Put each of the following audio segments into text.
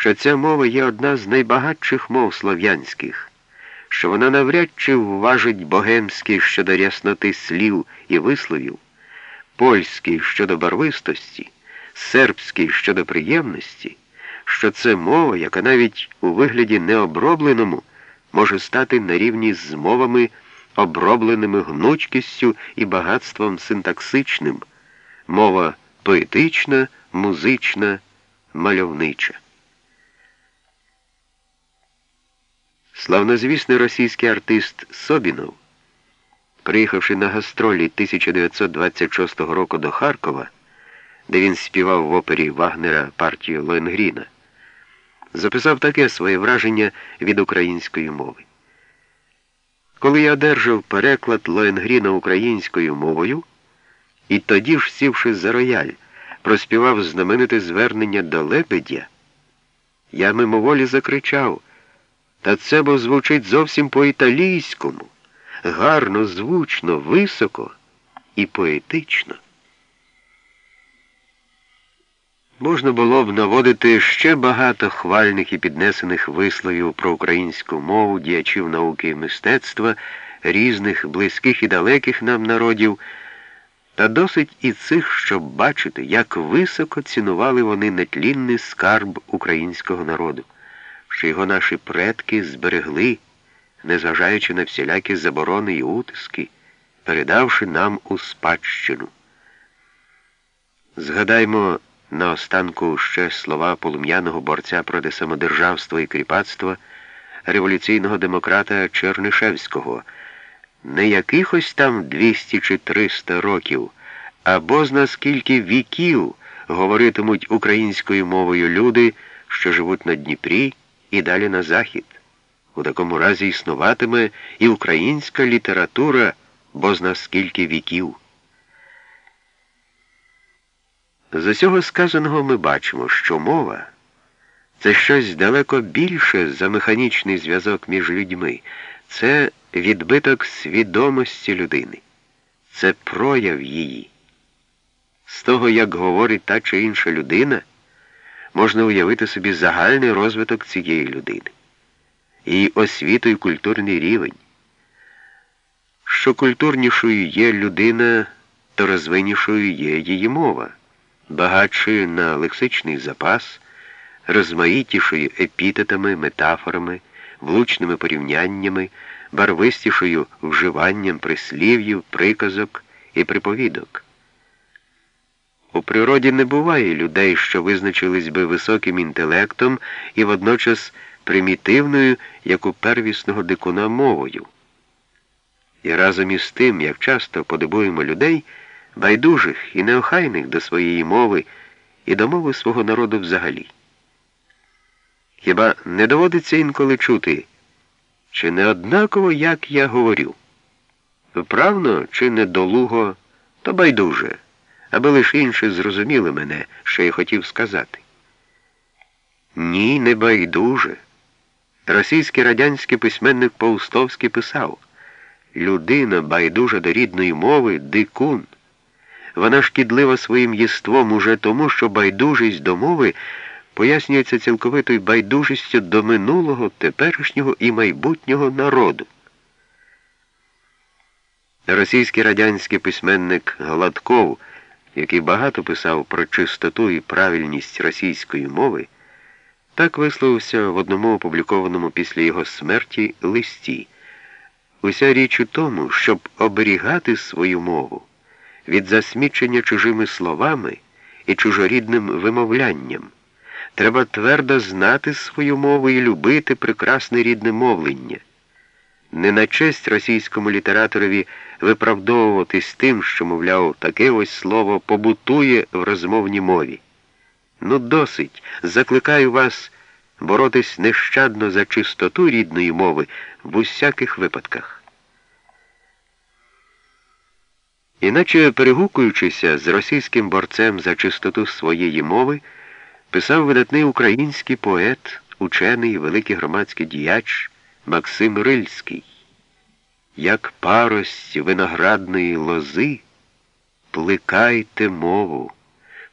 що ця мова є одна з найбагатших мов слов'янських, що вона навряд чи вважить богемський щодо рясноти слів і висловів, польський щодо барвистості, сербський щодо приємності, що це мова, яка навіть у вигляді необробленому може стати на рівні з мовами, обробленими гнучкістю і багатством синтаксичним, мова поетична, музична, мальовнича. Славнозвісний російський артист Собінов, приїхавши на гастролі 1926 року до Харкова, де він співав в опері Вагнера партію Лоенгріна, записав таке своє враження від української мови. Коли я одержав переклад Лоенгріна українською мовою, і тоді ж, сівши за рояль, проспівав знамените звернення до Лебедя, я мимоволі закричав. Та це бо звучить зовсім по-італійському, гарно, звучно, високо і поетично. Можна було б наводити ще багато хвальних і піднесених висловів про українську мову, діячів науки і мистецтва, різних близьких і далеких нам народів, та досить і цих, щоб бачити, як високо цінували вони нетлінний скарб українського народу що його наші предки зберегли, незважаючи на всілякі заборони і утиски, передавши нам у спадщину. Згадаймо наостанку ще слова полум'яного борця проти самодержавства і кріпацтва, революційного демократа Чернишевського, не якихось там 200 чи 300 років, або з наскільки віків говоритимуть українською мовою люди, що живуть на Дніпрі і далі на захід. У такому разі існуватиме і українська література, бо зна скільки віків. З усього сказаного ми бачимо, що мова це щось далеко більше за механічний зв'язок між людьми, це відбиток свідомості людини, це прояв її. З того, як говорить та чи інша людина можна уявити собі загальний розвиток цієї людини, її освіту і культурний рівень. Що культурнішою є людина, то розвинішою є її мова, багатшою на лексичний запас, розмаїтішою епітетами, метафорами, влучними порівняннями, барвистішою вживанням прислів'їв, приказок і приповідок. У природі не буває людей, що визначились би високим інтелектом і водночас примітивною, як у первісного дикуна мовою. І разом із тим, як часто подобуємо людей, байдужих і неохайних до своєї мови і до мови свого народу взагалі. Хіба не доводиться інколи чути, чи не однаково, як я говорю? Вправно чи недолуго, то байдуже аби лише інші зрозуміли мене, що я хотів сказати. Ні, не байдуже. Російський радянський письменник Паустовський писав людина байдужа до рідної мови дикун. Вона шкідлива своїм єством уже тому, що байдужість до мови пояснюється цілковитою байдужістю до минулого, теперішнього і майбутнього народу. Російський радянський письменник Гладков який багато писав про чистоту і правильність російської мови, так висловився в одному опублікованому після його смерті листі. Уся річ у тому, щоб оберігати свою мову від засмічення чужими словами і чужорідним вимовлянням. Треба твердо знати свою мову і любити прекрасне рідне мовлення. Не на честь російському літераторові виправдовуватись тим, що, мовляв, таке ось слово побутує в розмовній мові. Ну, досить, закликаю вас боротись нещадно за чистоту рідної мови в усяких випадках. Іначе, перегукуючися з російським борцем за чистоту своєї мови, писав видатний український поет, учений, великий громадський діяч Максим Рильський як парость виноградної лози, плекайте мову,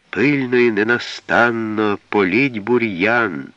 пильно і ненастанно політь бур'ян.